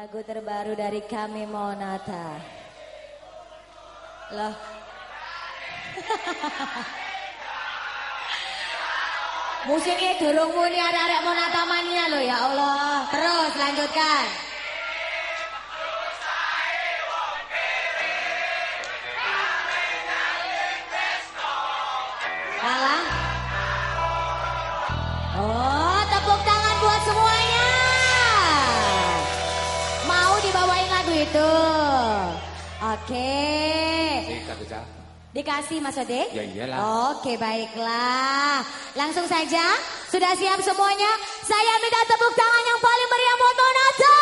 Lagu terbaru dari kami Monata. Loh. Musiknya durung muni arek-arek Monata mania loh ya Allah. Terus lanjutkan. Oke. Dikasih Mas Ode? Ya iyalah. Oke baiklah. Langsung saja. Sudah siap semuanya? Saya minta tepuk tangan yang paling meriah buat Monata.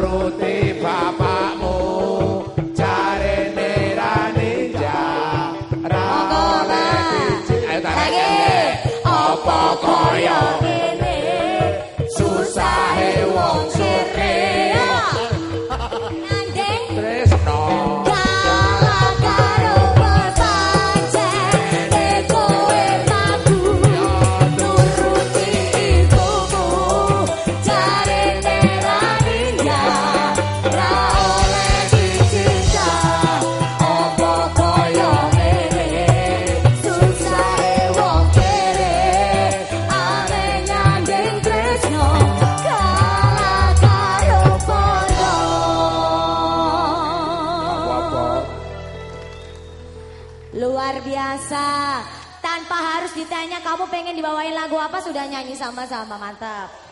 nuruti bapakmu jare nerane ja ra ngono ayo tak lagi? opo koyo Luar biasa. harus ditanya kamu pengen dibawain lagu apa sudah nyanyi sama-sama mantap.